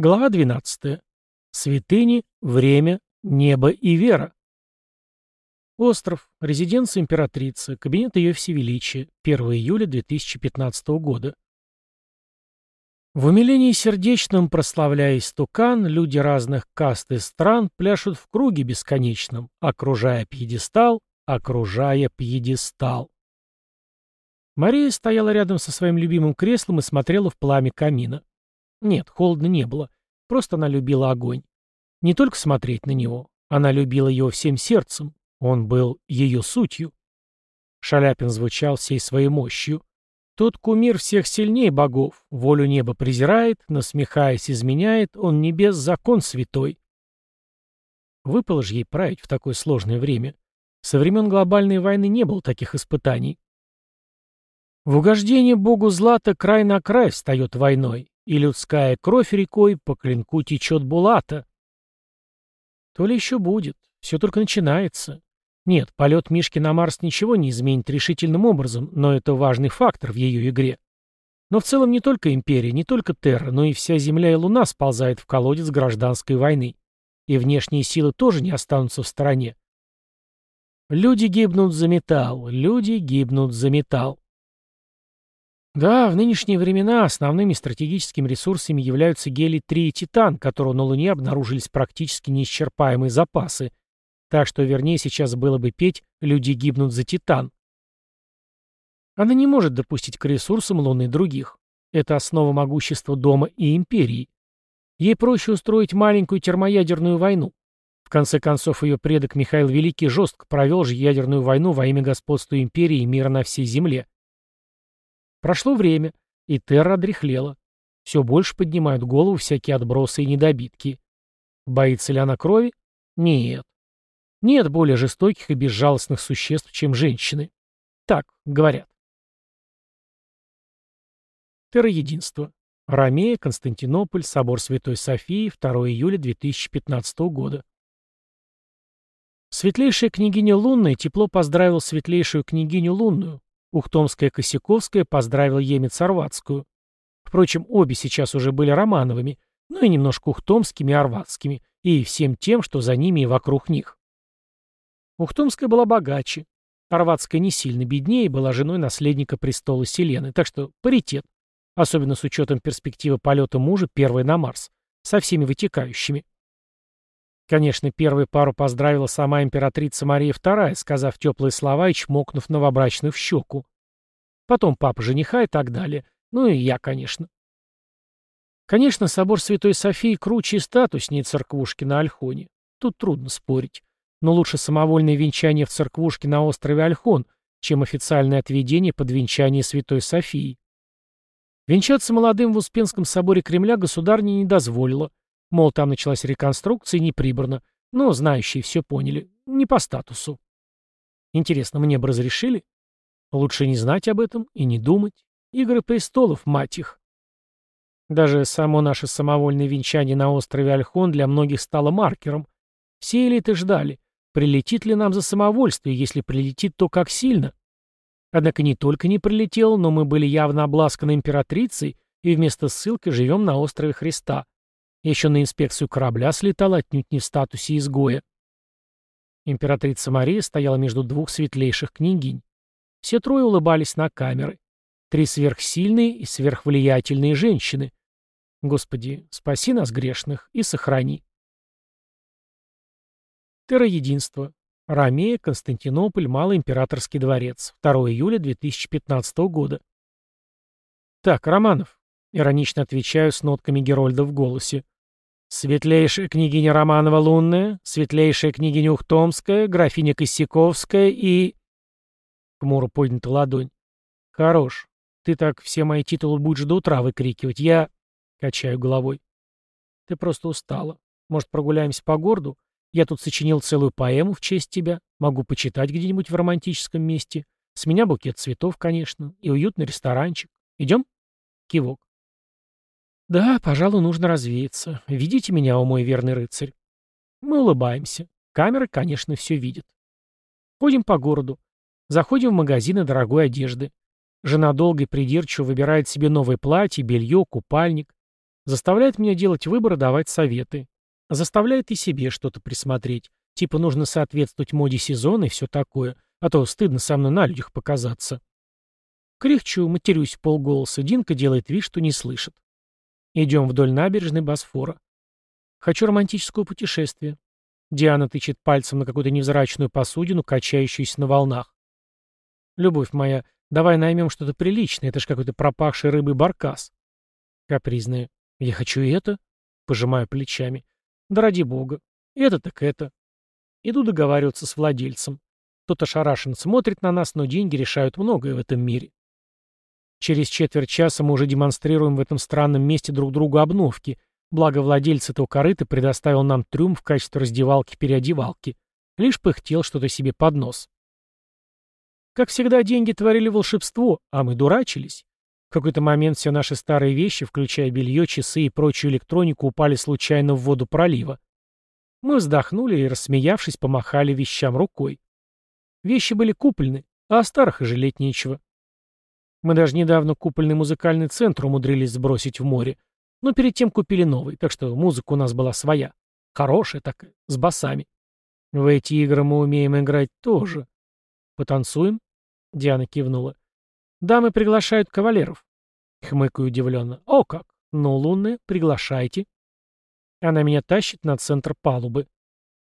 Глава 12. Святыни, время, небо и вера. Остров. Резиденция императрицы. Кабинет ее всевеличия. 1 июля 2015 года. В умилении сердечном, прославляя истукан, люди разных каст и стран пляшут в круге бесконечном, окружая пьедестал, окружая пьедестал. Мария стояла рядом со своим любимым креслом и смотрела в пламя камина. Нет, холодно не было. Просто она любила огонь. Не только смотреть на него. Она любила его всем сердцем. Он был ее сутью. Шаляпин звучал всей своей мощью. Тот кумир всех сильней богов, волю неба презирает, насмехаясь, изменяет, он небес закон святой. Выпало же ей править в такое сложное время. Со времен глобальной войны не было таких испытаний. В угождение богу злата край на край встает войной, и людская кровь рекой по клинку течет булата. То ли еще будет, все только начинается. Нет, полет Мишки на Марс ничего не изменит решительным образом, но это важный фактор в ее игре. Но в целом не только Империя, не только Терра, но и вся Земля и Луна сползает в колодец гражданской войны. И внешние силы тоже не останутся в стороне. Люди гибнут за металл, люди гибнут за металл. Да, в нынешние времена основными стратегическими ресурсами являются гелий-3 и титан, которого на Луне обнаружились практически неисчерпаемые запасы. Так что вернее сейчас было бы петь «Люди гибнут за титан». Она не может допустить к ресурсам Луны других. Это основа могущества Дома и Империи. Ей проще устроить маленькую термоядерную войну. В конце концов, ее предок Михаил Великий жестко провел же ядерную войну во имя господства Империи и мира на всей Земле. Прошло время, и Терра одряхлела. Все больше поднимают голову всякие отбросы и недобитки. Боится ли она крови? Нет. Нет более жестоких и безжалостных существ, чем женщины. Так говорят. Терра-единство. Ромея, Константинополь, собор Святой Софии, 2 июля 2015 года. Светлейшая княгиня Лунная тепло поздравил светлейшую княгиню Лунную, Ухтомская Косяковская поздравила Емец Орватскую. Впрочем, обе сейчас уже были Романовыми, но и немножко ухтомскими и орватскими, и всем тем, что за ними и вокруг них. Ухтомская была богаче, Орватская не сильно беднее была женой наследника престола Селены, так что паритет, особенно с учетом перспективы полета мужа первой на Марс, со всеми вытекающими. Конечно, первую пару поздравила сама императрица Мария II, сказав теплые слова и чмокнув новобрачных в щеку. Потом папа жениха и так далее. Ну и я, конечно. Конечно, собор Святой Софии круче и статуснее церквушки на Альхоне. Тут трудно спорить. Но лучше самовольное венчание в церквушке на острове Альхон, чем официальное отведение под венчание Святой Софии. Венчаться молодым в Успенском соборе Кремля государня не дозволила, Мол, там началась реконструкция, не прибрано. Но знающие все поняли. Не по статусу. Интересно, мне бы разрешили? Лучше не знать об этом и не думать. Игры престолов, мать их. Даже само наше самовольное венчание на острове Альхон для многих стало маркером. Все элиты ждали, прилетит ли нам за самовольство, и если прилетит, то как сильно. Однако не только не прилетел, но мы были явно обласканы императрицей и вместо ссылки живем на острове Христа. Еще на инспекцию корабля слетал отнюдь не в статусе изгоя. Императрица Мария стояла между двух светлейших княгинь. Все трое улыбались на камеры. Три сверхсильные и сверхвлиятельные женщины. Господи, спаси нас грешных и сохрани. Терроединство. Ромея, Константинополь, Малый Императорский дворец. 2 июля 2015 года. Так, Романов, Иронично отвечаю с нотками Герольда в голосе. Светлейшая княгиня Романова Лунная, светлейшая княгиня Ухтомская, графиня Косяковская и... Хмуро поднята ладонь. Хорош. Ты так все мои титулы будешь до утра выкрикивать. Я... Качаю головой. Ты просто устала. Может, прогуляемся по городу? Я тут сочинил целую поэму в честь тебя. Могу почитать где-нибудь в романтическом месте. С меня букет цветов, конечно, и уютный ресторанчик. Идем? Кивок. «Да, пожалуй, нужно развеяться. Ведите меня, о мой верный рыцарь». Мы улыбаемся. Камеры, конечно, все видят. Ходим по городу. Заходим в магазины дорогой одежды. Жена долго и придирчиво выбирает себе новое платье, белье, купальник. Заставляет меня делать выбор давать советы. Заставляет и себе что-то присмотреть. Типа нужно соответствовать моде сезона и все такое, а то стыдно со мной на людях показаться. Кряхчу, матерюсь полголоса, Динка делает вид, что не слышит. Идем вдоль набережной Босфора. Хочу романтического путешествия. Диана тычет пальцем на какую-то невзрачную посудину, качающуюся на волнах. Любовь моя, давай наймем что-то приличное, это ж какой-то пропахший рыбый баркас. Капризная. Я хочу это. Пожимаю плечами. Да ради бога. Это так это. Иду договариваться с владельцем. Тот ошарашен смотрит на нас, но деньги решают многое в этом мире. Через четверть часа мы уже демонстрируем в этом странном месте друг другу обновки, благо владелец этого корыта предоставил нам трюм в качестве раздевалки-переодевалки. Лишь пыхтел что-то себе под нос. Как всегда, деньги творили волшебство, а мы дурачились. В какой-то момент все наши старые вещи, включая белье, часы и прочую электронику, упали случайно в воду пролива. Мы вздохнули и, рассмеявшись, помахали вещам рукой. Вещи были куплены, а о старых и жалеть нечего. Мы даже недавно купольный музыкальный центр умудрились сбросить в море, но перед тем купили новый, так что музыка у нас была своя. Хорошая такая, с басами. В эти игры мы умеем играть тоже. Потанцуем? Диана кивнула. Дамы приглашают кавалеров. Хмыкаю удивленно. О как! Ну, лунная, приглашайте. Она меня тащит на центр палубы.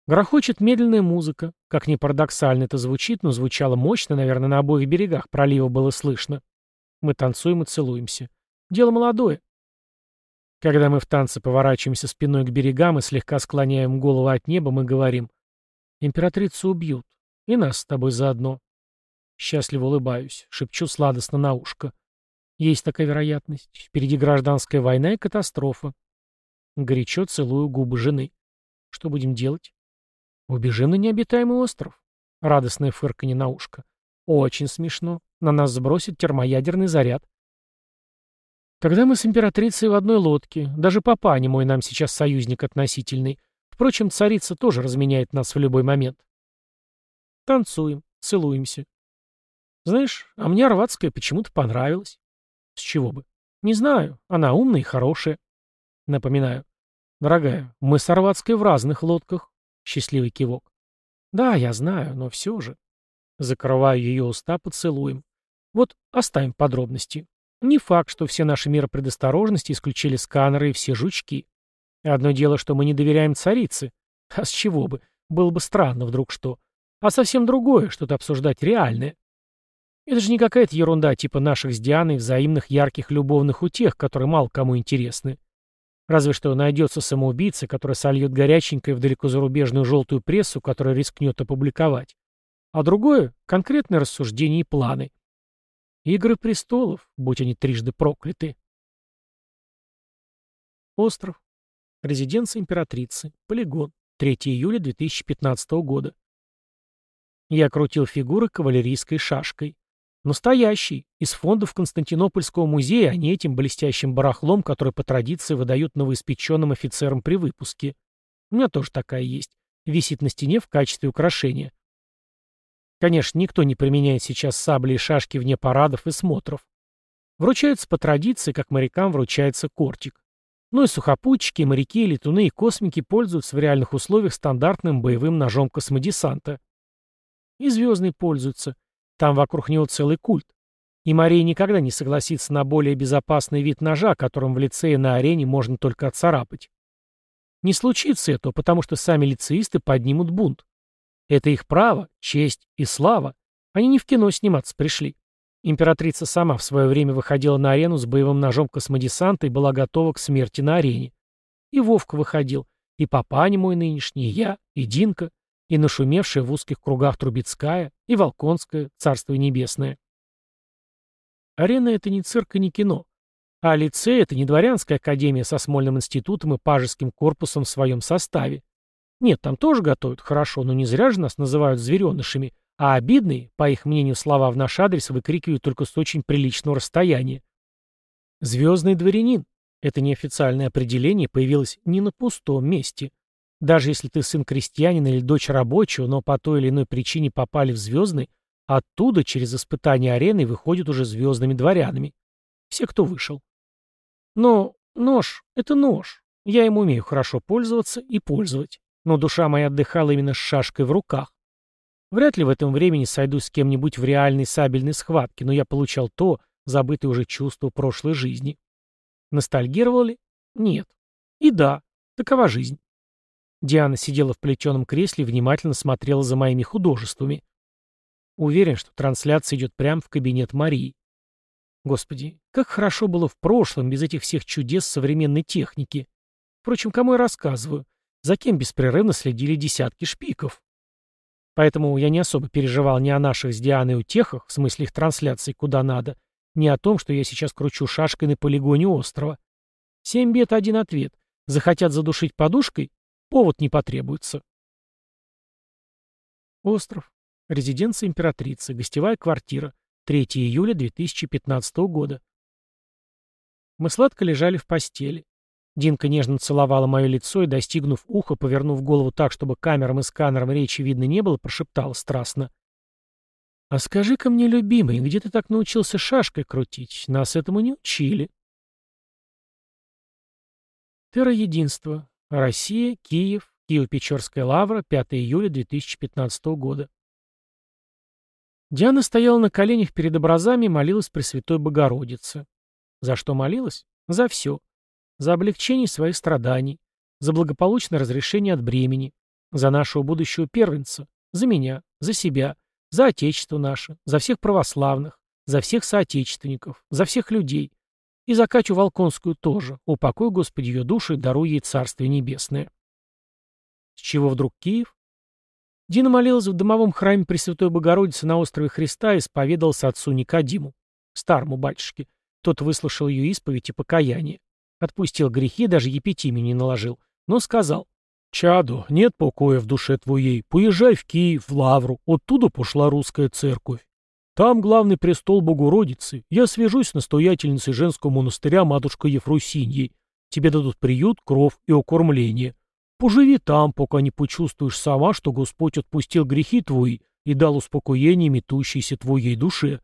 Грохочет медленная музыка. Как ни парадоксально это звучит, но звучало мощно, наверное, на обоих берегах пролива было слышно. Мы танцуем и целуемся. Дело молодое. Когда мы в танце поворачиваемся спиной к берегам и слегка склоняем голову от неба, мы говорим «Императрицу убьют. И нас с тобой заодно». Счастливо улыбаюсь, шепчу сладостно на ушко. Есть такая вероятность. Впереди гражданская война и катастрофа. Горячо целую губы жены. Что будем делать? Убежим на необитаемый остров. Радостное фырканье на ушко. Очень смешно. На нас сбросит термоядерный заряд. Тогда мы с императрицей в одной лодке. Даже папа не мой нам сейчас союзник относительный. Впрочем, царица тоже разменяет нас в любой момент. Танцуем, целуемся. Знаешь, а мне Арватская почему-то понравилась. С чего бы? Не знаю, она умная и хорошая. Напоминаю. Дорогая, мы с Арватской в разных лодках. Счастливый кивок. Да, я знаю, но все же. Закрываю ее уста поцелуем. Вот оставим подробности. Не факт, что все наши меры предосторожности исключили сканеры и все жучки. Одно дело, что мы не доверяем царице. А с чего бы? Было бы странно вдруг что. А совсем другое, что-то обсуждать реальное. Это же не какая-то ерунда типа наших с Дианой взаимных ярких любовных утех, которые мало кому интересны. Разве что найдется самоубийца, который сольет горяченькое в далекозарубежную желтую прессу, которая рискнет опубликовать. А другое — конкретные рассуждения и планы. Игры престолов, будь они трижды прокляты. Остров. Резиденция императрицы. Полигон. 3 июля 2015 года. Я крутил фигуры кавалерийской шашкой. Настоящий, из фондов Константинопольского музея, а не этим блестящим барахлом, который по традиции выдают новоиспеченным офицерам при выпуске. У меня тоже такая есть. Висит на стене в качестве украшения. Конечно, никто не применяет сейчас сабли и шашки вне парадов и смотров. Вручаются по традиции, как морякам вручается кортик. Ну и сухопутчики, моряки, летуны и космики пользуются в реальных условиях стандартным боевым ножом космодесанта. И звездный пользуются. Там вокруг него целый культ. И Мария никогда не согласится на более безопасный вид ножа, которым в лицее на арене можно только отцарапать. Не случится этого, потому что сами лицеисты поднимут бунт. Это их право, честь и слава. Они не в кино сниматься пришли. Императрица сама в свое время выходила на арену с боевым ножом космодесанта и была готова к смерти на арене. И Вовка выходил, и папаня мой нынешний, и я, и Динка, и нашумевшая в узких кругах Трубецкая, и Волконская, царство небесное. Арена — это не цирк и не кино. А лицей — это не дворянская академия со Смольным институтом и пажеским корпусом в своем составе. Нет, там тоже готовят хорошо, но не зря же нас называют зверенышами, а обидные, по их мнению, слова в наш адрес выкрикивают только с очень приличного расстояния. Звездный дворянин — это неофициальное определение появилось не на пустом месте. Даже если ты сын крестьянина или дочь рабочего, но по той или иной причине попали в звездный, оттуда через испытание арены выходят уже звездными дворянами. Все, кто вышел. Но Нож — это нож. Я им умею хорошо пользоваться и пользовать. Но душа моя отдыхала именно с шашкой в руках. Вряд ли в этом времени сойдусь с кем-нибудь в реальной сабельной схватке, но я получал то, забытое уже чувство прошлой жизни. Ностальгировал ли? Нет. И да, такова жизнь. Диана сидела в плетеном кресле и внимательно смотрела за моими художествами. Уверен, что трансляция идет прямо в кабинет Марии. Господи, как хорошо было в прошлом, без этих всех чудес современной техники. Впрочем, кому я рассказываю? За кем беспрерывно следили десятки шпиков? Поэтому я не особо переживал ни о наших с Дианой утехах, в смысле их трансляции куда надо, ни о том, что я сейчас кручу шашкой на полигоне острова. Семь бед, один ответ. Захотят задушить подушкой? Повод не потребуется. Остров. Резиденция императрицы. Гостевая квартира. 3 июля 2015 года. Мы сладко лежали в постели. Динка нежно целовала мое лицо и, достигнув уха, повернув голову так, чтобы камерам и сканерам речи видно не было, прошептала страстно. «А скажи-ка мне, любимый, где ты так научился шашкой крутить? Нас этому не учили». Терра-единство. Россия, Киев, Киево-Печорская лавра, 5 июля 2015 года. Диана стояла на коленях перед образами и молилась Пресвятой Богородице. За что молилась? За все за облегчение своих страданий, за благополучное разрешение от бремени, за нашего будущего первенца, за меня, за себя, за Отечество наше, за всех православных, за всех соотечественников, за всех людей. И за Катю Волконскую тоже. Упокой, Господи, ее душу и даруй ей Царствие Небесное. С чего вдруг Киев? Дина молилась в домовом храме Пресвятой Богородицы на острове Христа и исповедовался отцу Никодиму, старому батюшке. Тот выслушал ее исповедь и покаяние. Отпустил грехи, даже епитимию не наложил. Но сказал, «Чаду, нет покоя в душе твоей, поезжай в Киев, в Лавру, оттуда пошла русская церковь. Там главный престол Богородицы. Я свяжусь с настоятельницей женского монастыря матушкой Ефросиньей. Тебе дадут приют, кров и окормление. Поживи там, пока не почувствуешь сама, что Господь отпустил грехи твои и дал успокоение метущейся твоей душе.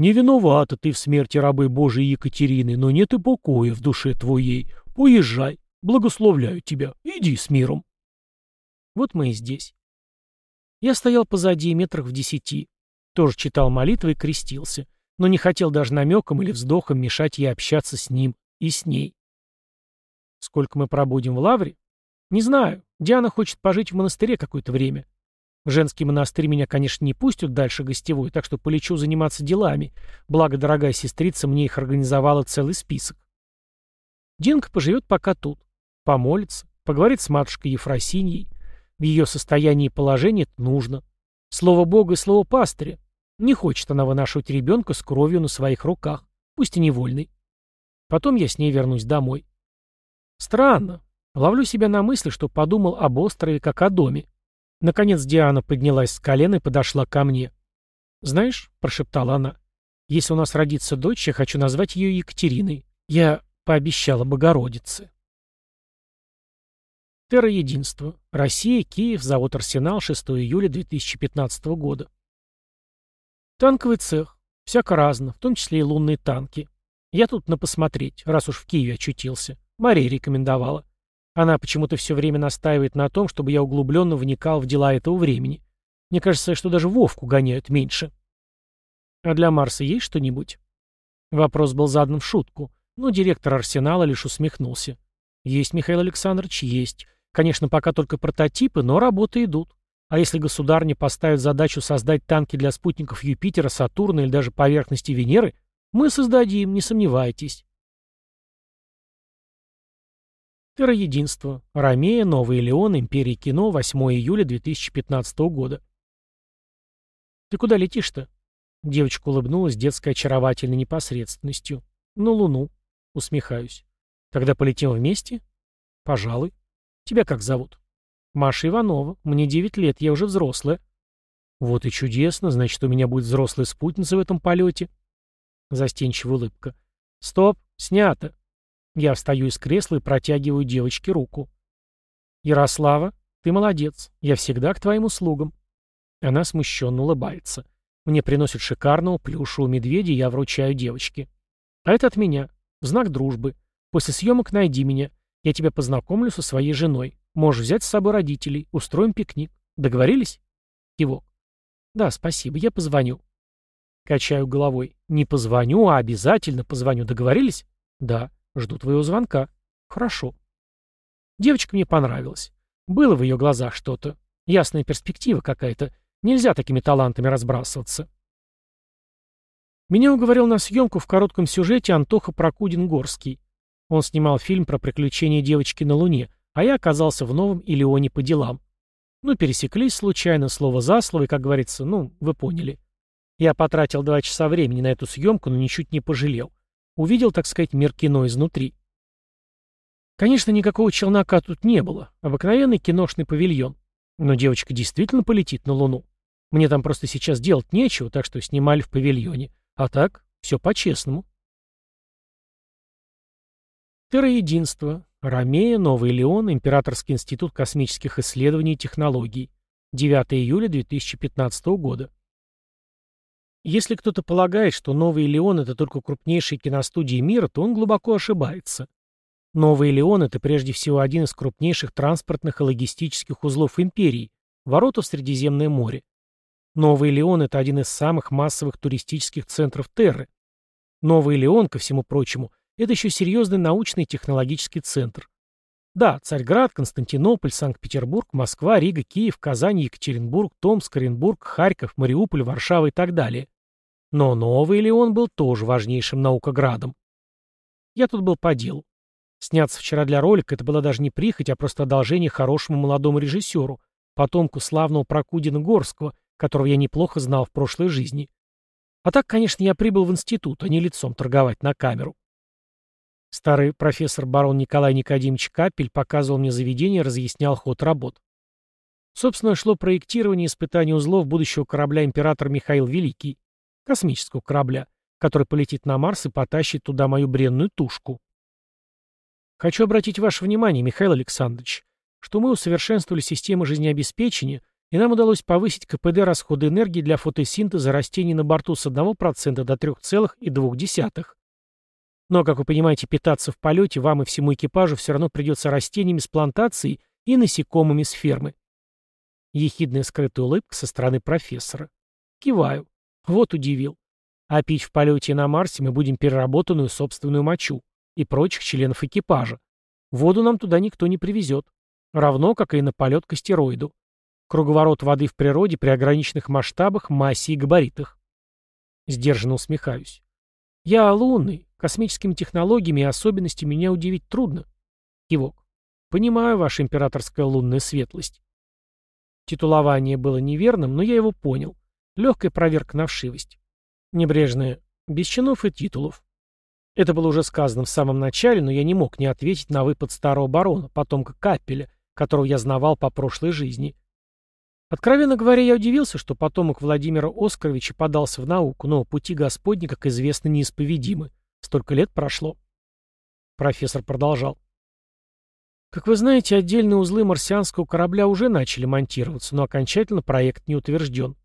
Не виновата ты в смерти рабы Божией Екатерины, но нет и покоя в душе твоей. Уезжай, благословляю тебя, иди с миром. Вот мы и здесь. Я стоял позади метрах в десяти. Тоже читал молитвы и крестился, но не хотел даже намеком или вздохом мешать ей общаться с ним и с ней. Сколько мы пробудем в лавре? Не знаю. Диана хочет пожить в монастыре какое-то время. В женский монастырь меня, конечно, не пустят дальше гостевой, так что полечу заниматься делами, благо дорогая сестрица мне их организовала целый список. Динка поживет пока тут, помолится, поговорит с матушкой Ефросиньей. В ее состоянии и положении это нужно. Слово Бога и слово пастыря. Не хочет она вынашивать ребенка с кровью на своих руках, пусть и невольный. Потом я с ней вернусь домой. Странно. Ловлю себя на мысли, что подумал об острове как о доме. Наконец Диана поднялась с колена и подошла ко мне. «Знаешь», — прошептала она, — «если у нас родится дочь, я хочу назвать ее Екатериной. Я пообещала Богородице». Терра-единство. Россия, Киев, завод «Арсенал», 6 июля 2015 года. Танковый цех. Всяко разно, в том числе и лунные танки. Я тут на посмотреть, раз уж в Киеве очутился. Мария рекомендовала. Она почему-то все время настаивает на том, чтобы я углубленно вникал в дела этого времени. Мне кажется, что даже Вовку гоняют меньше. А для Марса есть что-нибудь? Вопрос был задан в шутку, но директор Арсенала лишь усмехнулся. Есть, Михаил Александрович, есть. Конечно, пока только прототипы, но работы идут. А если государня поставит задачу создать танки для спутников Юпитера, Сатурна или даже поверхности Венеры, мы создадим, не сомневайтесь. Терроединство. Ромея, Новый Леон, Империя кино, 8 июля 2015 года. «Ты куда летишь-то?» Девочка улыбнулась детской очаровательной непосредственностью. «На Луну». Усмехаюсь. «Тогда полетим вместе?» «Пожалуй». «Тебя как зовут?» «Маша Иванова. Мне 9 лет, я уже взрослая». «Вот и чудесно. Значит, у меня будет взрослая спутница в этом полете». Застенчивая улыбка. «Стоп! Снято!» Я встаю из кресла и протягиваю девочке руку. «Ярослава, ты молодец. Я всегда к твоим услугам». Она смущенно улыбается. Мне приносят шикарного плюшевого медведя, я вручаю девочке. А это от меня. В знак дружбы. После съемок найди меня. Я тебя познакомлю со своей женой. Можешь взять с собой родителей. Устроим пикник. Договорились? Кивок. Да, спасибо. Я позвоню. Качаю головой. Не позвоню, а обязательно позвоню. Договорились? Да. Жду твоего звонка. Хорошо. Девочка мне понравилась. Было в ее глазах что-то. Ясная перспектива какая-то. Нельзя такими талантами разбрасываться. Меня уговорил на съемку в коротком сюжете Антоха Прокудин-Горский. Он снимал фильм про приключения девочки на Луне, а я оказался в Новом Илеоне по делам. Ну, пересеклись случайно, слово за слово, и, как говорится, ну, вы поняли. Я потратил два часа времени на эту съемку, но ничуть не пожалел. Увидел, так сказать, мир кино изнутри. Конечно, никакого челнока тут не было. Обыкновенный киношный павильон. Но девочка действительно полетит на Луну. Мне там просто сейчас делать нечего, так что снимали в павильоне. А так, все по-честному. Терроединство. Ромея, Новый Леон, Императорский институт космических исследований и технологий. 9 июля 2015 года. Если кто-то полагает, что Новый Леон — это только крупнейшие киностудии мира, то он глубоко ошибается. Новый Леон — это прежде всего один из крупнейших транспортных и логистических узлов империи, ворота в Средиземное море. Новый Леон — это один из самых массовых туристических центров Терры. Новый Леон, ко всему прочему, это еще серьезный научный технологический центр. Да, Царьград, Константинополь, Санкт-Петербург, Москва, Рига, Киев, Казань, Екатеринбург, Томск, Оренбург, Харьков, Мариуполь, Варшава и так далее. Но Новый Леон был тоже важнейшим наукоградом. Я тут был по делу. Сняться вчера для ролика — это было даже не прихоть, а просто одолжение хорошему молодому режиссеру, потомку славного Прокудина Горского, которого я неплохо знал в прошлой жизни. А так, конечно, я прибыл в институт, а не лицом торговать на камеру. Старый профессор барон Николай Никодимович Капель показывал мне заведение и разъяснял ход работ. Собственно, шло проектирование и испытание узлов будущего корабля император Михаил Великий, космического корабля, который полетит на Марс и потащит туда мою бренную тушку. Хочу обратить ваше внимание, Михаил Александрович, что мы усовершенствовали систему жизнеобеспечения, и нам удалось повысить КПД расхода энергии для фотосинтеза растений на борту с 1% до 3,2%. Но, как вы понимаете, питаться в полете вам и всему экипажу все равно придется растениями с плантацией и насекомыми с фермы. Ехидная скрытая улыбка со стороны профессора. Киваю. Вот удивил. А пить в полете на Марсе мы будем переработанную собственную мочу и прочих членов экипажа. Воду нам туда никто не привезет. Равно, как и на полет к астероиду. Круговорот воды в природе при ограниченных масштабах, массе и габаритах. Сдержанно усмехаюсь. Я лунный, Космическими технологиями и особенностями меня удивить трудно. Кивок. Понимаю, ваша императорская лунная светлость. Титулование было неверным, но я его понял. Легкая проверка на вшивость. Небрежная. Без чинов и титулов. Это было уже сказано в самом начале, но я не мог не ответить на выпад старого барона, потомка Капеля, которого я знавал по прошлой жизни. Откровенно говоря, я удивился, что потомок Владимира Оскаровича подался в науку, но пути Господни, как известно, неисповедимы. Столько лет прошло. Профессор продолжал. Как вы знаете, отдельные узлы марсианского корабля уже начали монтироваться, но окончательно проект не утвержден.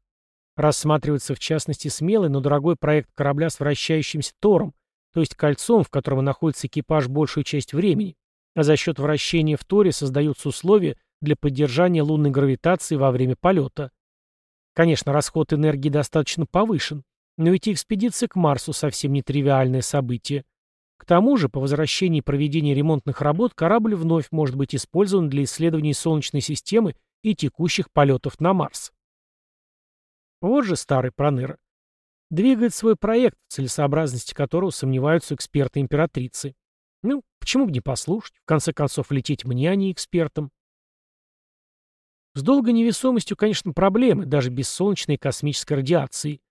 Рассматривается в частности смелый, но дорогой проект корабля с вращающимся тором, то есть кольцом, в котором находится экипаж большую часть времени, а за счет вращения в торе создаются условия для поддержания лунной гравитации во время полета. Конечно, расход энергии достаточно повышен, но ведь экспедиция к Марсу совсем не тривиальное событие. К тому же, по возвращении проведения ремонтных работ корабль вновь может быть использован для исследований Солнечной системы и текущих полетов на Марс. Вот же старый проныра. Двигает свой проект, в целесообразности которого сомневаются эксперты императрицы. Ну, почему бы не послушать? В конце концов, лететь мне, а не экспертам. С долгой невесомостью, конечно, проблемы, даже без солнечной космической радиации.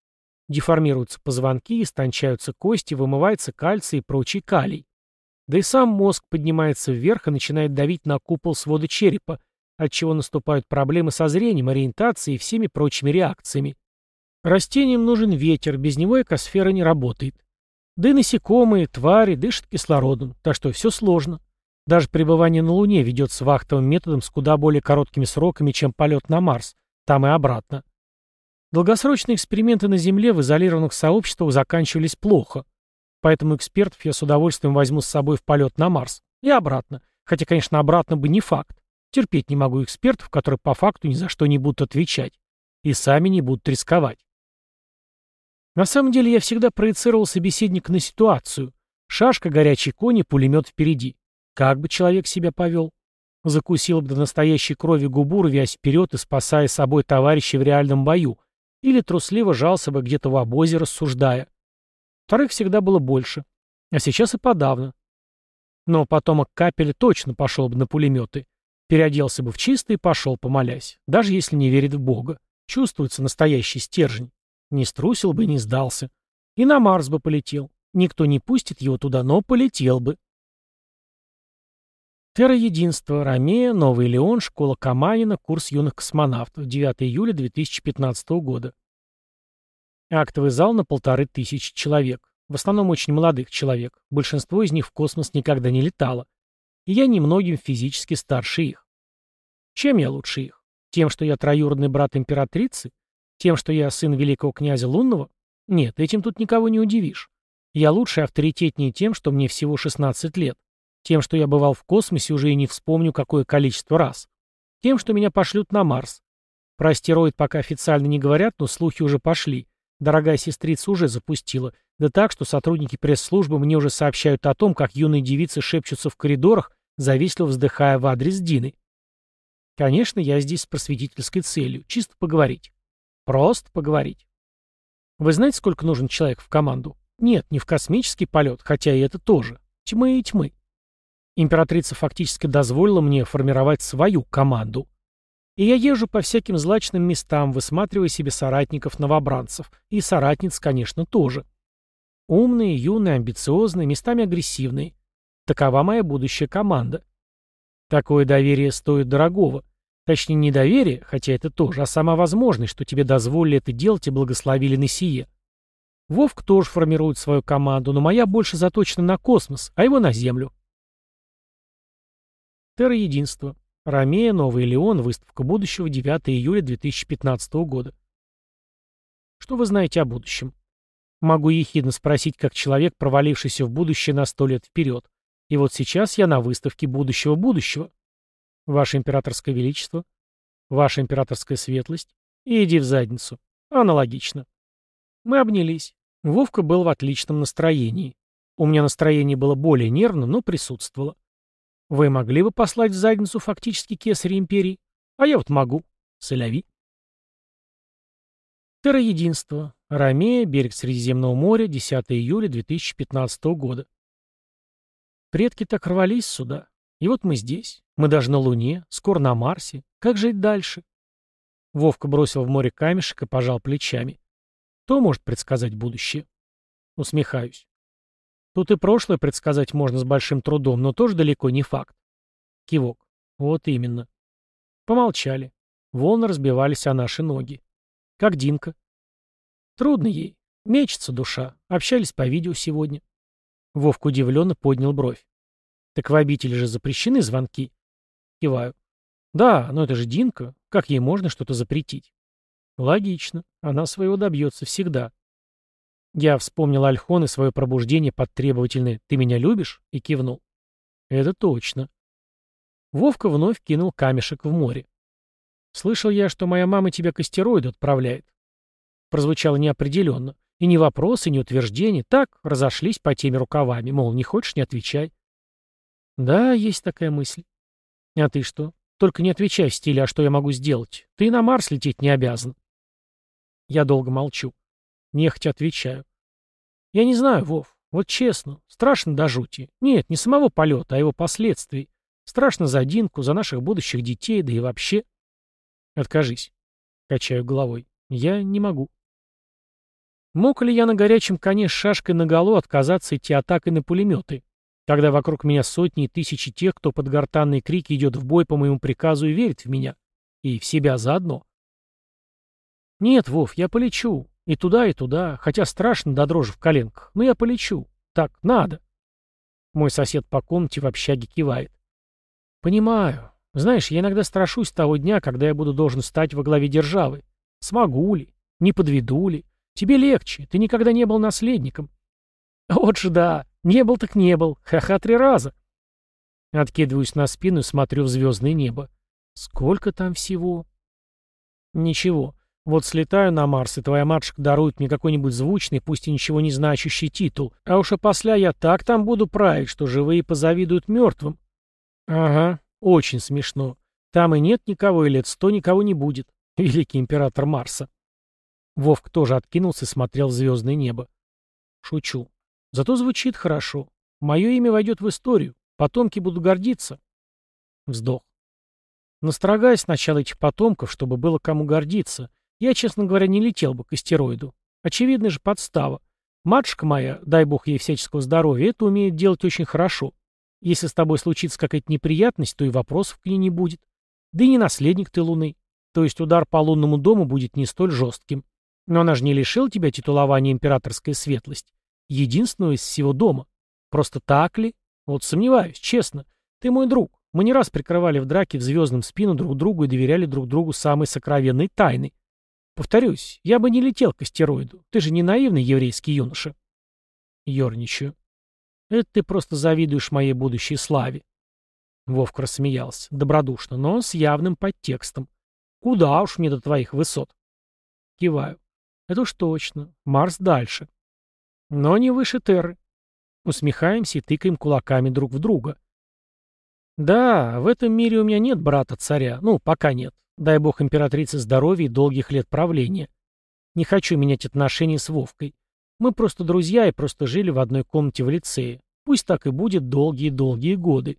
Деформируются позвонки, истончаются кости, вымывается кальций и прочий калий. Да и сам мозг поднимается вверх и начинает давить на купол свода черепа, отчего наступают проблемы со зрением, ориентацией и всеми прочими реакциями. Растениям нужен ветер, без него экосфера не работает. Да и насекомые, твари дышат кислородом, так что все сложно. Даже пребывание на Луне ведется вахтовым методом с куда более короткими сроками, чем полет на Марс, там и обратно. Долгосрочные эксперименты на Земле в изолированных сообществах заканчивались плохо. Поэтому экспертов я с удовольствием возьму с собой в полет на Марс. И обратно. Хотя, конечно, обратно бы не факт. Терпеть не могу экспертов, которые по факту ни за что не будут отвечать. И сами не будут рисковать. На самом деле я всегда проецировал собеседника на ситуацию. Шашка, горячий конь и пулемет впереди. Как бы человек себя повел? Закусил бы до настоящей крови губу, рвясь вперед и спасая собой товарища в реальном бою, или трусливо жался бы где-то в обозе, рассуждая. Вторых всегда было больше. А сейчас и подавно. Но потомок капеля точно пошел бы на пулеметы. Переоделся бы в чистый и пошел, помолясь. Даже если не верит в Бога. Чувствуется настоящий стержень. Не струсил бы и не сдался. И на Марс бы полетел. Никто не пустит его туда, но полетел бы. Терра-единство, Ромея, Новый Леон, школа Каманина, курс юных космонавтов, 9 июля 2015 года. Актовый зал на полторы тысячи человек. В основном очень молодых человек. Большинство из них в космос никогда не летало. И я немногим физически старше их. Чем я лучше их? Тем, что я троюродный брат императрицы? Тем, что я сын великого князя Лунного? Нет, этим тут никого не удивишь. Я лучше и авторитетнее тем, что мне всего 16 лет. Тем, что я бывал в космосе уже и не вспомню, какое количество раз. Тем, что меня пошлют на Марс. Про астероид пока официально не говорят, но слухи уже пошли. Дорогая сестрица уже запустила. Да так, что сотрудники пресс-службы мне уже сообщают о том, как юные девицы шепчутся в коридорах, завистливо вздыхая в адрес Дины. Конечно, я здесь с просветительской целью. Чисто поговорить. Просто поговорить. Вы знаете, сколько нужен человек в команду? Нет, не в космический полет, хотя и это тоже. Тьмы и тьмы. Императрица фактически дозволила мне формировать свою команду. И я езжу по всяким злачным местам, высматривая себе соратников-новобранцев. И соратниц, конечно, тоже. Умные, юные, амбициозные, местами агрессивные. Такова моя будущая команда. Такое доверие стоит дорогого. Точнее, не доверие, хотя это тоже, а сама возможность, что тебе дозволили это делать и благословили на сие. Вовк тоже формирует свою команду, но моя больше заточена на космос, а его на Землю. Терра-единство. Ромея, Новый Леон, выставка будущего, 9 июля 2015 года. Что вы знаете о будущем? Могу ехидно спросить, как человек, провалившийся в будущее на сто лет вперед. И вот сейчас я на выставке будущего будущего. Ваше императорское величество, ваша императорская светлость, и иди в задницу. Аналогично. Мы обнялись. Вовка был в отличном настроении. У меня настроение было более нервным, но присутствовало. Вы могли бы послать в задницу фактически кесаря империи? А я вот могу. Соляви. Терра-единство. Ромея, берег Средиземного моря, 10 июля 2015 года. Предки так рвались сюда. И вот мы здесь. Мы даже на Луне, скоро на Марсе. Как жить дальше? Вовка бросил в море камешек и пожал плечами. Кто может предсказать будущее? Усмехаюсь. Тут и прошлое предсказать можно с большим трудом, но тоже далеко не факт. Кивок. Вот именно. Помолчали. Волны разбивались о наши ноги. Как Динка. Трудно ей. Мечется душа. Общались по видео сегодня. Вовка удивленно поднял бровь. Так в обители же запрещены звонки. Киваю. Да, но это же Динка. Как ей можно что-то запретить? Логично. Она своего добьется всегда. Я вспомнил Альхон и свое пробуждение под требовательное «ты меня любишь?» и кивнул. Это точно. Вовка вновь кинул камешек в море. Слышал я, что моя мама тебя к астероиду отправляет. Прозвучало неопределенно. И ни вопросы, ни утверждения. Так, разошлись по теме рукавами. Мол, не хочешь, не отвечай. Да, есть такая мысль. А ты что? Только не отвечай в стиле «а что я могу сделать?» Ты на Марс лететь не обязан. Я долго молчу. Нехотя отвечаю. Я не знаю, Вов. Вот честно. Страшно до жути. Нет, не самого полета, а его последствий. Страшно за Динку, за наших будущих детей, да и вообще. Откажись. Качаю головой. Я не могу. Мог ли я на горячем коне с шашкой наголо отказаться идти атакой на пулеметы, когда вокруг меня сотни и тысячи тех, кто под гортанные крики идет в бой по моему приказу и верит в меня? И в себя заодно? Нет, Вов, я полечу. И туда, и туда, хотя страшно до дрожи в коленках, но я полечу. Так, надо. Мой сосед по комнате в общаге кивает. Понимаю. Знаешь, я иногда страшусь того дня, когда я буду должен стать во главе державы. Смогу ли? Не подведу ли? Тебе легче. Ты никогда не был наследником. Вот же да, не был так не был, ха-ха три раза. Откидываюсь на спину и смотрю в звездное небо. Сколько там всего? Ничего. Вот слетаю на Марс, и твоя матушка дарует мне какой-нибудь звучный, пусть и ничего не значащий титул. А уж опосля я так там буду править, что живые позавидуют мертвым. Ага, очень смешно. Там и нет никого, и лет сто никого не будет. Великий император Марса. Вовк тоже откинулся и смотрел в звездное небо. Шучу. Зато звучит хорошо. Мое имя войдет в историю. Потомки будут гордиться. Вздох. Настрогай сначала этих потомков, чтобы было кому гордиться. Я, честно говоря, не летел бы к астероиду. Очевидно же подстава. Матушка моя, дай бог ей всяческого здоровья, это умеет делать очень хорошо. Если с тобой случится какая-то неприятность, то и вопросов к ней не будет. Да и не наследник ты Луны. То есть удар по лунному дому будет не столь жестким. Но она же не лишила тебя титулования императорская светлость. Единственного из всего дома. Просто так ли? Вот сомневаюсь, честно. Ты мой друг. Мы не раз прикрывали в драке в звездном спину друг другу и доверяли друг другу самые сокровенные тайны. Повторюсь, я бы не летел к астероиду. Ты же не наивный еврейский юноша. Ёрничаю. Это ты просто завидуешь моей будущей славе. Вовка рассмеялся, добродушно, но с явным подтекстом. Куда уж мне до твоих высот? Киваю. Это уж точно. Марс дальше. Но не выше Терры. Усмехаемся и тыкаем кулаками друг в друга. Да, в этом мире у меня нет брата-царя. Ну, пока нет. Дай бог императрице здоровья и долгих лет правления. Не хочу менять отношения с Вовкой. Мы просто друзья и просто жили в одной комнате в лицее. Пусть так и будет долгие-долгие годы.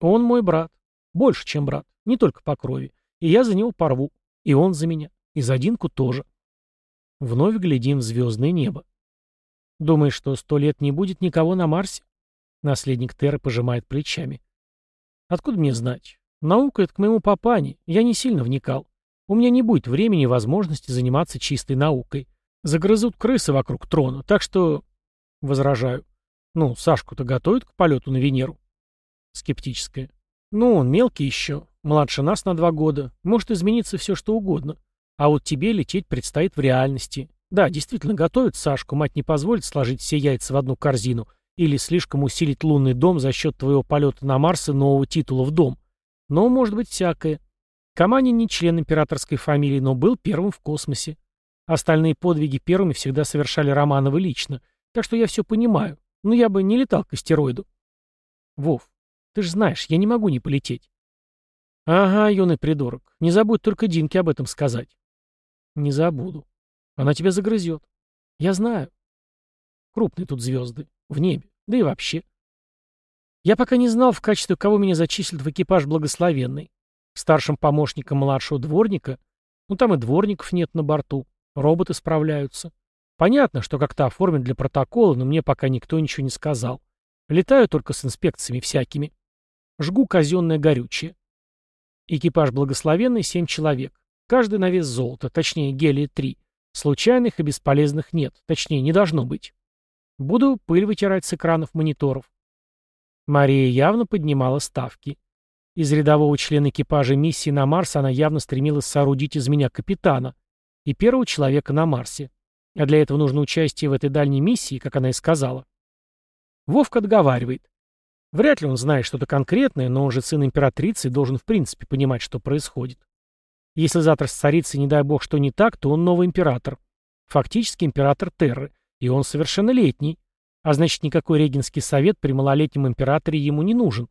Он мой брат. Больше, чем брат. Не только по крови. И я за него порву. И он за меня. И за Динку тоже. Вновь глядим в звездное небо. Думаешь, что сто лет не будет никого на Марсе? Наследник Терры пожимает плечами. Откуда мне знать? Наука — это к моему папане. Я не сильно вникал. У меня не будет времени и возможности заниматься чистой наукой. Загрызут крысы вокруг трона, так что... Возражаю. Ну, Сашку-то готовят к полету на Венеру. Скептическая. Ну, он мелкий еще. Младше нас на два года. Может измениться все, что угодно. А вот тебе лететь предстоит в реальности. Да, действительно, готовят Сашку. Мать не позволит сложить все яйца в одну корзину. Или слишком усилить лунный дом за счет твоего полета на Марс и нового титула в дом. Но может быть всякое. Каманин не член императорской фамилии, но был первым в космосе. Остальные подвиги первыми всегда совершали Романовы лично. Так что я все понимаю. Но я бы не летал к астероиду. Вов, ты же знаешь, я не могу не полететь. Ага, юный придурок. Не забудь только Динке об этом сказать. Не забуду. Она тебя загрызет. Я знаю. Крупные тут звезды. В небе. Да и вообще. Я пока не знал, в качестве кого меня зачислят в экипаж благословенный. Старшим помощником младшего дворника. Ну, там и дворников нет на борту. Роботы справляются. Понятно, что как-то оформят для протокола, но мне пока никто ничего не сказал. Летаю только с инспекциями всякими. Жгу казенное горючее. Экипаж благословенный — семь человек. Каждый на вес золота, точнее гелия-3. Случайных и бесполезных нет, точнее не должно быть. Буду пыль вытирать с экранов мониторов. Мария явно поднимала ставки. Из рядового члена экипажа миссии на Марс она явно стремилась соорудить из меня капитана и первого человека на Марсе. А для этого нужно участие в этой дальней миссии, как она и сказала. Вовка отговаривает. Вряд ли он знает что-то конкретное, но он же сын императрицы и должен в принципе понимать, что происходит. Если завтра с царицей, не дай бог, что не так, то он новый император. Фактически император Терры. И он совершеннолетний. А значит, никакой регенский совет при малолетнем императоре ему не нужен.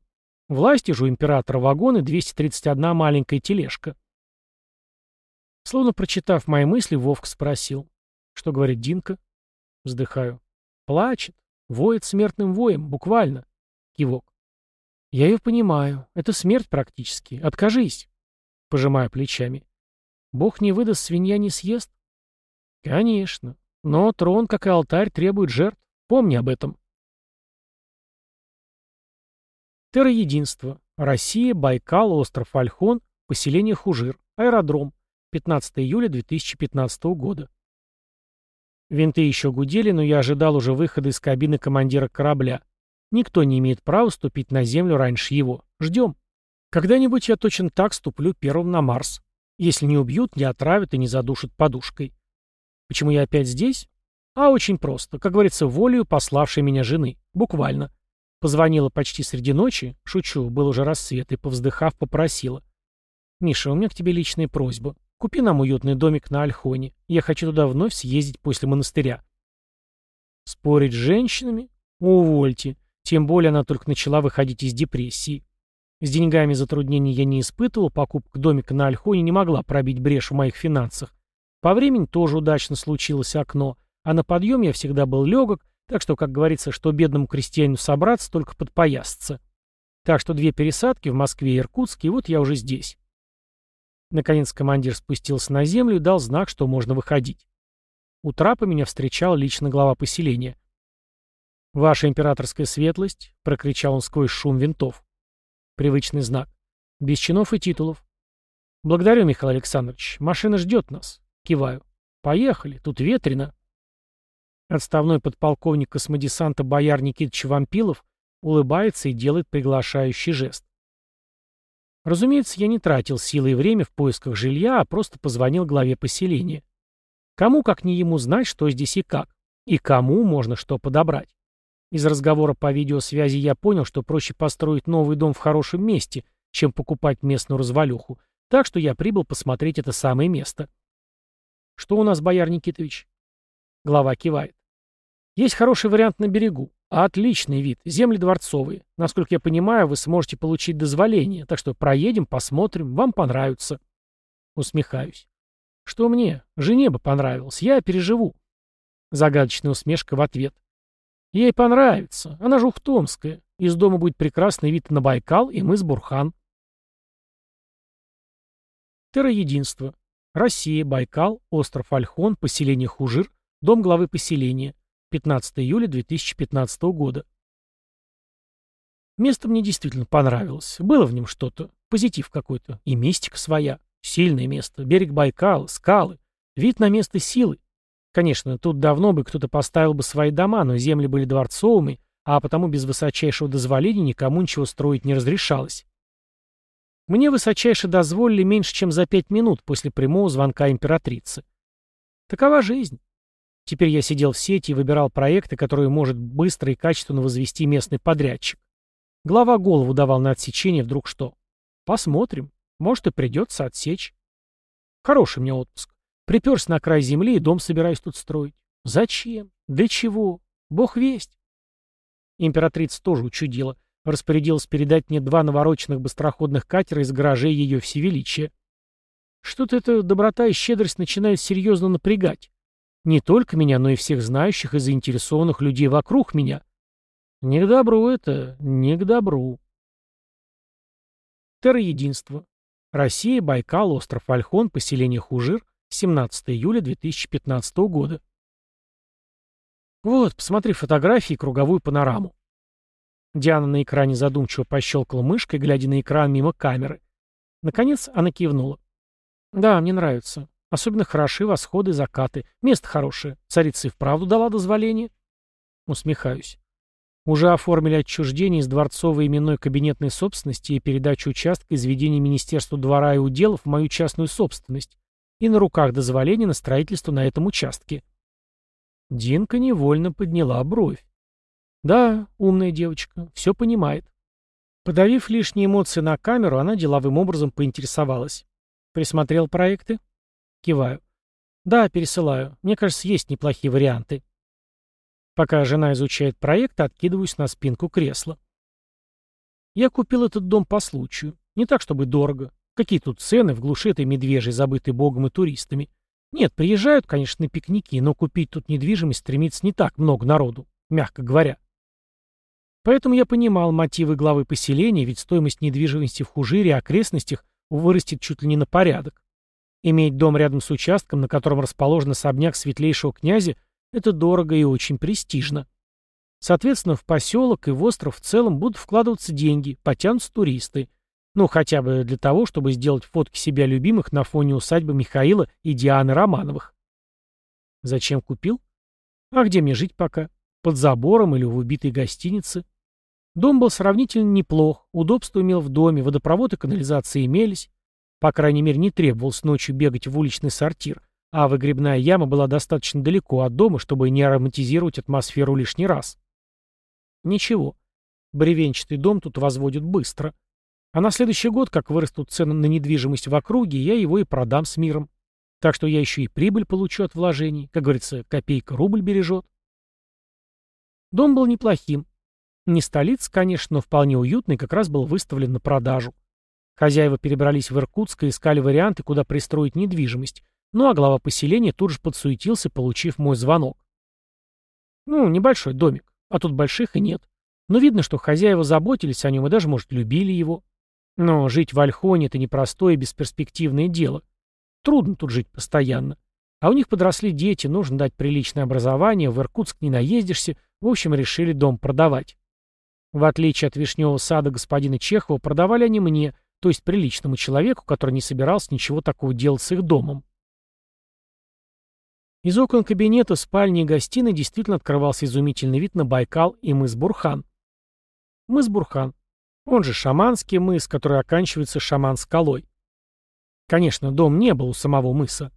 Власти же у императора вагоны 231 маленькая тележка. Словно прочитав мои мысли, Вовк спросил. Что говорит Динка? Вздыхаю. Плачет. Воет смертным воем, буквально. Кивок. Я ее понимаю. Это смерть практически. Откажись. Пожимаю плечами. Бог не выдаст, свинья не съест? Конечно. Но трон, как и алтарь, требует жертв. Помни об этом. Терроединство. Россия, Байкал, остров Альхон, поселение Хужир, аэродром. 15 июля 2015 года. Винты еще гудели, но я ожидал уже выхода из кабины командира корабля. Никто не имеет права ступить на Землю раньше его. Ждем. Когда-нибудь я точно так ступлю первым на Марс. Если не убьют, не отравят и не задушат подушкой. Почему я опять здесь? А очень просто, как говорится, волею пославшей меня жены. Буквально. Позвонила почти среди ночи, шучу, был уже рассвет, и, повздыхав, попросила. «Миша, у меня к тебе личная просьба. Купи нам уютный домик на Альхоне. Я хочу туда вновь съездить после монастыря». Спорить с женщинами? Увольте. Тем более она только начала выходить из депрессии. С деньгами затруднений я не испытывал, покупка домика на Альхоне не могла пробить брешь в моих финансах. По времени тоже удачно случилось окно, а на подъем я всегда был легок, так что, как говорится, что бедному крестьянину собраться, только подпоясаться. Так что две пересадки в Москве и Иркутске, и вот я уже здесь. Наконец командир спустился на землю и дал знак, что можно выходить. У трапа меня встречал лично глава поселения. «Ваша императорская светлость», — прокричал он сквозь шум винтов. Привычный знак. Без чинов и титулов. «Благодарю, Михаил Александрович. Машина ждет нас». Киваю. «Поехали. Тут ветрено». Отставной подполковник космодесанта бояр Никитич Вампилов улыбается и делает приглашающий жест. Разумеется, я не тратил силы и время в поисках жилья, а просто позвонил главе поселения. Кому, как не ему, знать, что здесь и как, и кому можно что подобрать. Из разговора по видеосвязи я понял, что проще построить новый дом в хорошем месте, чем покупать местную развалюху, так что я прибыл посмотреть это самое место. «Что у нас, бояр Никитович?» Глава кивает. Есть хороший вариант на берегу. Отличный вид. Земли дворцовые. Насколько я понимаю, вы сможете получить дозволение. Так что проедем, посмотрим. Вам понравится. Усмехаюсь. Что мне? Жене бы понравилось. Я переживу. Загадочная усмешка в ответ. Ей понравится. Она же ухтомская. Из дома будет прекрасный вид на Байкал и мыс Бурхан. Терроединство. Россия, Байкал, остров Альхон, поселение Хужир, дом главы поселения. 15 июля 2015 года. Место мне действительно понравилось. Было в нем что-то. Позитив какой-то. И мистика своя. Сильное место. Берег Байкала, скалы. Вид на место силы. Конечно, тут давно бы кто-то поставил бы свои дома, но земли были дворцовыми, а потому без высочайшего дозволения никому ничего строить не разрешалось. Мне высочайше дозволили меньше, чем за пять минут после прямого звонка императрицы. Такова жизнь. Теперь я сидел в сети и выбирал проекты, которые может быстро и качественно возвести местный подрядчик. Глава голову давал на отсечение вдруг что. Посмотрим. Может и придется отсечь. Хороший мне отпуск. Приперся на край земли и дом собираюсь тут строить. Зачем? Для чего? Бог весть. Императрица тоже учудила. Распорядилась передать мне два навороченных быстроходных катера из гаражей ее всевеличия. Что-то эта доброта и щедрость начинает серьезно напрягать. Не только меня, но и всех знающих и заинтересованных людей вокруг меня. Не к добру это, не к добру. Терроединство. Россия, Байкал, остров Альхон, поселение Хужир, 17 июля 2015 года. Вот, посмотри фотографии и круговую панораму. Диана на экране задумчиво пощелкала мышкой, глядя на экран мимо камеры. Наконец она кивнула. «Да, мне нравится. Особенно хороши восходы закаты. Место хорошее. Царица и вправду дала дозволение? Усмехаюсь. Уже оформили отчуждение из дворцовой именной кабинетной собственности и передачу участка из ведения Министерства двора и уделов в мою частную собственность. И на руках дозволение на строительство на этом участке. Динка невольно подняла бровь. Да, умная девочка, все понимает. Подавив лишние эмоции на камеру, она деловым образом поинтересовалась. Присмотрел проекты? Киваю. Да, пересылаю. Мне кажется, есть неплохие варианты. Пока жена изучает проект, откидываюсь на спинку кресла. Я купил этот дом по случаю. Не так, чтобы дорого. Какие тут цены в глуши этой медвежьей, забытой богом и туристами? Нет, приезжают, конечно, на пикники, но купить тут недвижимость стремится не так много народу, мягко говоря. Поэтому я понимал мотивы главы поселения, ведь стоимость недвижимости в Хужире и окрестностях вырастет чуть ли не на порядок. Иметь дом рядом с участком, на котором расположен особняк светлейшего князя, это дорого и очень престижно. Соответственно, в поселок и в остров в целом будут вкладываться деньги, потянутся туристы. Ну, хотя бы для того, чтобы сделать фотки себя любимых на фоне усадьбы Михаила и Дианы Романовых. Зачем купил? А где мне жить пока? Под забором или в убитой гостинице? Дом был сравнительно неплох, удобства имел в доме, водопровод и канализация имелись. По крайней мере, не требовалось ночью бегать в уличный сортир. а выгребная яма была достаточно далеко от дома, чтобы не ароматизировать атмосферу лишний раз. Ничего. Бревенчатый дом тут возводят быстро. А на следующий год, как вырастут цены на недвижимость в округе, я его и продам с миром. Так что я еще и прибыль получу от вложений. Как говорится, копейка рубль бережет. Дом был неплохим. Не столица, конечно, но вполне уютный, как раз был выставлен на продажу. Хозяева перебрались в Иркутск и искали варианты, куда пристроить недвижимость. Ну а глава поселения тут же подсуетился, получив мой звонок. Ну, небольшой домик, а тут больших и нет. Но видно, что хозяева заботились о нем и даже, может, любили его. Но жить в Альхоне — это непростое и бесперспективное дело. Трудно тут жить постоянно. А у них подросли дети, нужно дать приличное образование, в Иркутск не наездишься, в общем, решили дом продавать. В отличие от вишневого сада господина Чехова, продавали они мне, то есть приличному человеку, который не собирался ничего такого делать с их домом. Из окон кабинета, спальни и гостиной действительно открывался изумительный вид на Байкал и мыс Бурхан. Мыс Бурхан. Он же шаманский мыс, который оканчивается шаман-скалой. Конечно, дом не был у самого мыса.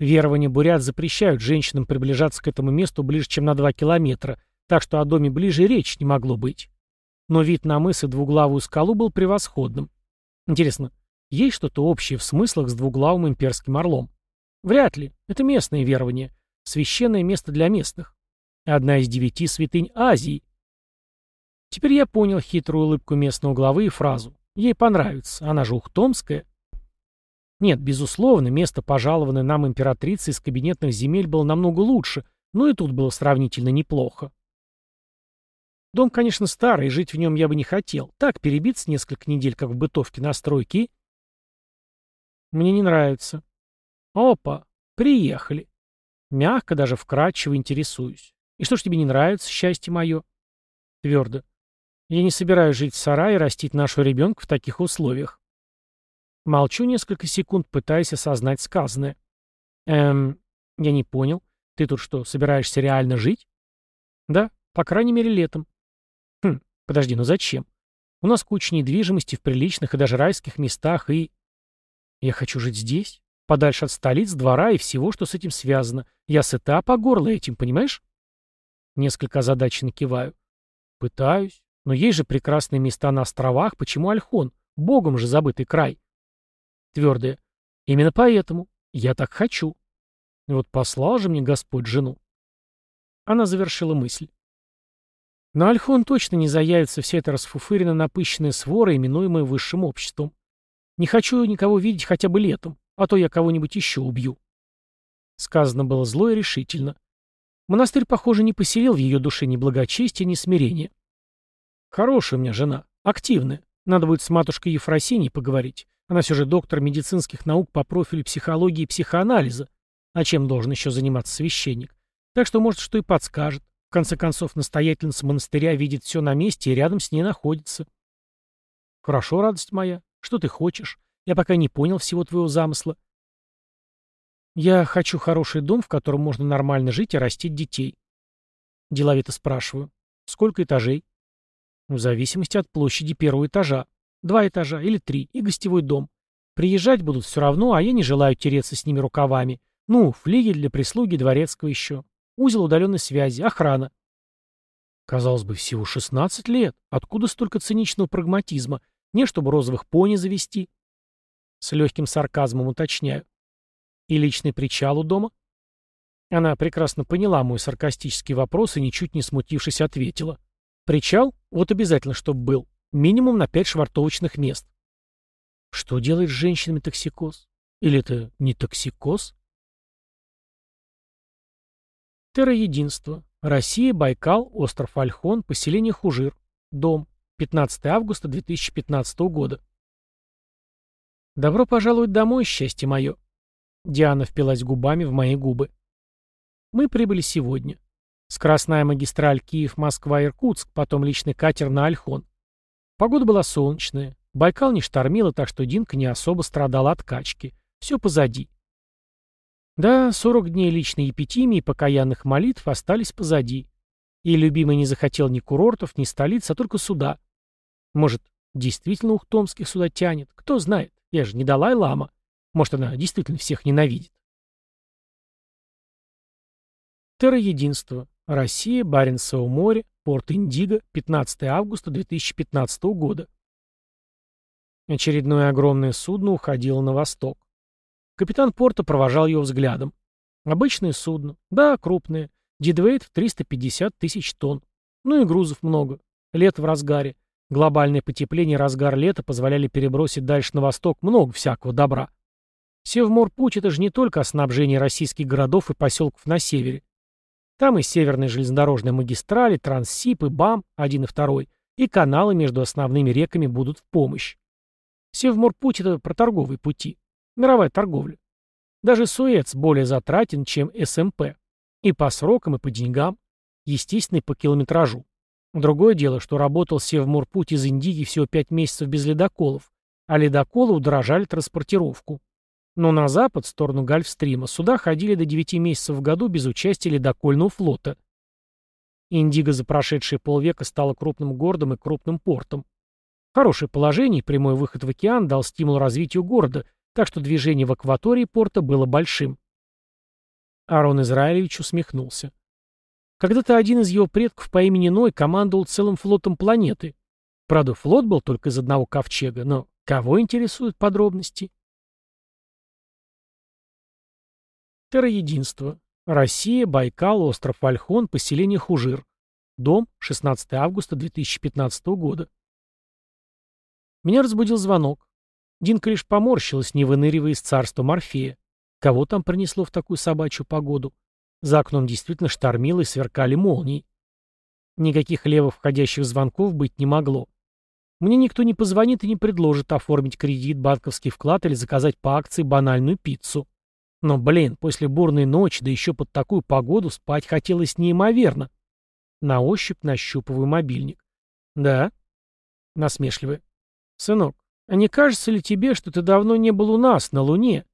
Верования бурят запрещают женщинам приближаться к этому месту ближе, чем на 2 километра, так что о доме ближе речь не могло быть. Но вид на мыс и двуглавую скалу был превосходным. Интересно, есть что-то общее в смыслах с двуглавым имперским орлом? Вряд ли. Это местное верование. Священное место для местных. Одна из девяти святынь Азии. Теперь я понял хитрую улыбку местного главы и фразу. Ей понравится. Она же ухтомская. Нет, безусловно, место, пожалованное нам императрицей из кабинетных земель, было намного лучше, но и тут было сравнительно неплохо. Дом, конечно, старый, жить в нем я бы не хотел. Так, перебиться несколько недель, как в бытовке на стройке. Мне не нравится. Опа, приехали. Мягко, даже вкрадчиво интересуюсь. И что ж тебе не нравится, счастье мое? Твердо. Я не собираюсь жить в сарае и растить нашу ребенка в таких условиях. Молчу несколько секунд, пытаясь осознать сказанное. Эм, я не понял. Ты тут что, собираешься реально жить? Да, по крайней мере, летом. Подожди, ну зачем? У нас куча недвижимости в приличных и даже райских местах, и... Я хочу жить здесь, подальше от столиц, двора и всего, что с этим связано. Я сыта по горло этим, понимаешь? Несколько озадаченно киваю. Пытаюсь. Но есть же прекрасные места на островах, почему Альхон? Богом же забытый край. Твердое. Именно поэтому. Я так хочу. Вот послал же мне Господь жену. Она завершила мысль. На Альхон точно не заявится вся эта расфуфыренно напыщенная свора, именуемая высшим обществом. Не хочу никого видеть хотя бы летом, а то я кого-нибудь еще убью. Сказано было зло и решительно. Монастырь, похоже, не поселил в ее душе ни благочестия, ни смирения. Хорошая у меня жена, активная. Надо будет с матушкой Ефросиней поговорить. Она все же доктор медицинских наук по профилю психологии и психоанализа. А чем должен еще заниматься священник? Так что, может, что и подскажет. В конце концов, настоятельница монастыря видит все на месте и рядом с ней находится. Хорошо, радость моя. Что ты хочешь? Я пока не понял всего твоего замысла. Я хочу хороший дом, в котором можно нормально жить и растить детей. Деловито спрашиваю. Сколько этажей? В зависимости от площади первого этажа. Два этажа или три. И гостевой дом. Приезжать будут все равно, а я не желаю тереться с ними рукавами. Ну, флигель для прислуги дворецкого еще. Узел удаленной связи, охрана. Казалось бы, всего 16 лет. Откуда столько циничного прагматизма? Не чтобы розовых пони завести. С легким сарказмом уточняю. И личный причал у дома? Она прекрасно поняла мой саркастический вопрос и, ничуть не смутившись, ответила. Причал? Вот обязательно, чтобы был. Минимум на пять швартовочных мест. Что делает с женщинами токсикоз? Или это не токсикоз? Терроединство. Россия, Байкал, остров Альхон, поселение Хужир. Дом. 15 августа 2015 года. Добро пожаловать домой, счастье мое. Диана впилась губами в мои губы. Мы прибыли сегодня. Скоростная магистраль Киев-Москва-Иркутск, потом личный катер на Альхон. Погода была солнечная. Байкал не штормило, так что Динка не особо страдала от качки. Все позади. Да, 40 дней личной епитимии и покаянных молитв остались позади. И любимый не захотел ни курортов, ни столиц, а только суда. Может, действительно Ухтомских сюда тянет? Кто знает. Я же не Далай-Лама. Может, она действительно всех ненавидит. Терра-единство. Россия, Баренцево море, порт Индиго, 15 августа 2015 года. Очередное огромное судно уходило на восток. Капитан порта провожал его взглядом. Обычное судно. Да, крупное. Дидвейт в 350 тысяч тонн. Ну и грузов много. Лето в разгаре. Глобальное потепление разгар лета позволяли перебросить дальше на восток много всякого добра. Севморпуть — это же не только снабжение российских городов и поселков на севере. Там и северные железнодорожные магистрали, Транссиб и БАМ, один и второй, и каналы между основными реками будут в помощь. Севморпуть — это про торговые пути. Мировая торговля. Даже Суэц более затратен, чем СМП. И по срокам, и по деньгам. Естественно, и по километражу. Другое дело, что работал Севморпуть из Индиги всего пять месяцев без ледоколов, а ледоколы удорожали транспортировку. Но на запад, в сторону Гольфстрима, суда ходили до 9 месяцев в году без участия ледокольного флота. Индиго за прошедшие полвека стала крупным городом и крупным портом. Хорошее положение и прямой выход в океан дал стимул развитию города, так что движение в акватории порта было большим. Арон Израилевич усмехнулся. Когда-то один из его предков по имени Ной командовал целым флотом планеты. Правда, флот был только из одного ковчега, но кого интересуют подробности? Терроединство. Россия, Байкал, остров Альхон, поселение Хужир. Дом, 16 августа 2015 года. Меня разбудил звонок. Динка лишь поморщилась, не выныривая из царства Морфея. Кого там принесло в такую собачью погоду? За окном действительно штормило и сверкали молнии. Никаких левых входящих звонков быть не могло. Мне никто не позвонит и не предложит оформить кредит, банковский вклад или заказать по акции банальную пиццу. Но, блин, после бурной ночи, да еще под такую погоду, спать хотелось неимоверно. На ощупь нащупываю мобильник. Да? Насмешливый. Сынок, а не кажется ли тебе, что ты давно не был у нас, на Луне?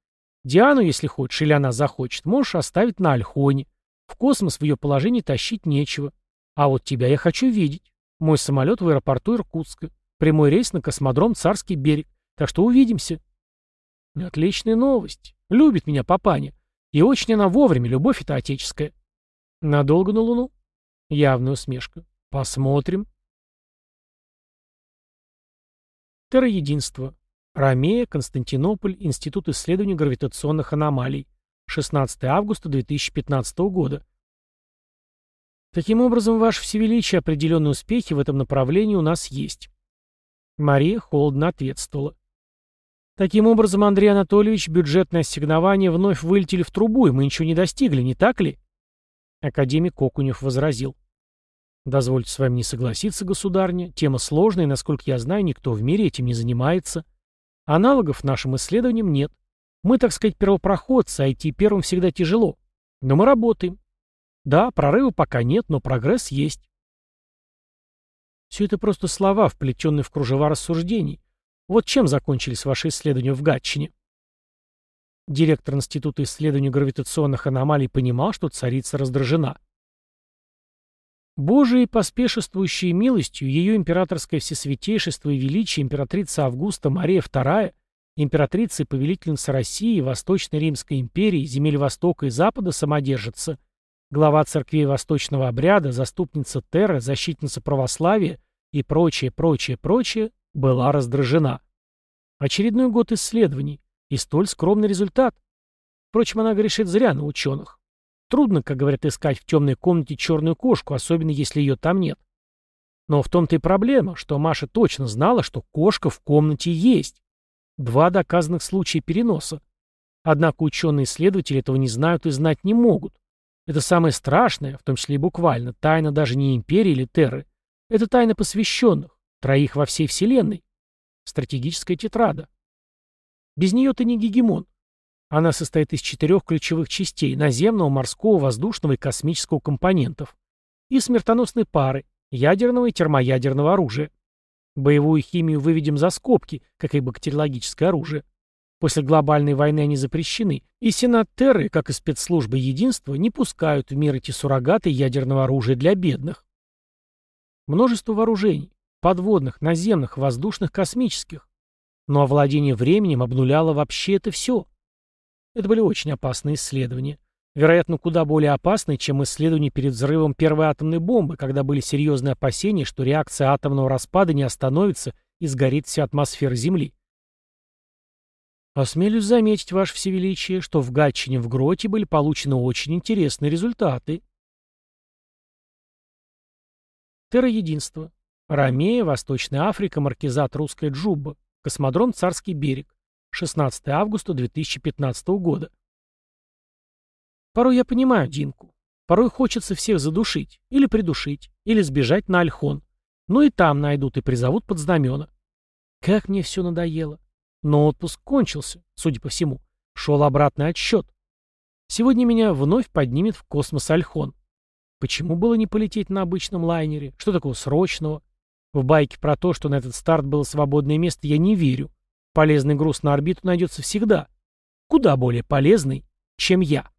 Диану, если хочешь, или она захочет, можешь оставить на Альхоне. В космос в ее положении тащить нечего. А вот тебя я хочу видеть. Мой самолет в аэропорту Иркутска. Прямой рейс на космодром Царский берег. Так что увидимся. Отличная новость. Любит меня папаня. И очень она вовремя, любовь это отеческая. Надолго на Луну? Явная усмешка. Посмотрим. Терроединство. Ромея, Константинополь, Институт исследований гравитационных аномалий. 16 августа 2015 года. Таким образом, Ваше Всевеличие, определенные успехи в этом направлении у нас есть. Мария холодно ответствовала. Таким образом, Андрей Анатольевич, бюджетные ассигнования вновь вылетели в трубу, и мы ничего не достигли, не так ли? Академик Окунев возразил. Дозвольте с вами не согласиться, государня. Тема сложная, и, насколько я знаю, никто в мире этим не занимается. Аналогов нашим исследованиям нет. Мы, так сказать, первопроходцы, а идти первым всегда тяжело. Но мы работаем. Да, прорыва пока нет, но прогресс есть. Все это просто слова, вплетенные в кружева рассуждений. Вот чем закончились ваши исследования в Гатчине? Директор Института исследований гравитационных аномалий понимал, что царица раздражена. Божией поспешествующей милостью ее императорское всесвятейшество и величие императрица Августа Мария II, императрица и повелительница России, Восточной Римской империи, земель Востока и Запада самодержится, глава церквей Восточного обряда, заступница Терры, защитница православия и прочее, прочее, прочее, была раздражена. Очередной год исследований и столь скромный результат. Впрочем, она грешит зря на ученых. Трудно, как говорят, искать в темной комнате черную кошку, особенно если ее там нет. Но в том-то и проблема, что Маша точно знала, что кошка в комнате есть. Два доказанных случая переноса. Однако ученые-исследователи этого не знают и знать не могут. Это самое страшное, в том числе и буквально, тайна даже не империи или терры. Это тайна посвященных, троих во всей Вселенной. Стратегическая тетрада. Без нее ты не гегемон. Она состоит из четырех ключевых частей – наземного, морского, воздушного и космического компонентов. И смертоносной пары – ядерного и термоядерного оружия. Боевую химию выведем за скобки, как и бактериологическое оружие. После глобальной войны они запрещены, и Сенат Терры, как и спецслужбы единства, не пускают в мир эти суррогаты ядерного оружия для бедных. Множество вооружений – подводных, наземных, воздушных, космических. Но овладение временем обнуляло вообще это все – это были очень опасные исследования. Вероятно, куда более опасный, чем исследование перед взрывом первой атомной бомбы, когда были серьезные опасения, что реакция атомного распада не остановится и сгорит вся атмосфера Земли. Осмелюсь заметить, Ваше Всевеличие, что в Гатчине в Гроте были получены очень интересные результаты. Терра-единство. Ромея, Восточная Африка, маркизат Русская Джуба. Космодром Царский берег. 16 августа 2015 года. Порой я понимаю Динку. Порой хочется всех задушить, или придушить, или сбежать на Альхон. Ну и там найдут и призовут под знамена. Как мне все надоело. Но отпуск кончился, судя по всему. Шел обратный отсчет. Сегодня меня вновь поднимет в космос Альхон. Почему было не полететь на обычном лайнере? Что такого срочного? В байке про то, что на этот старт было свободное место, я не верю. Полезный груз на орбиту найдется всегда. Куда более полезный, чем я.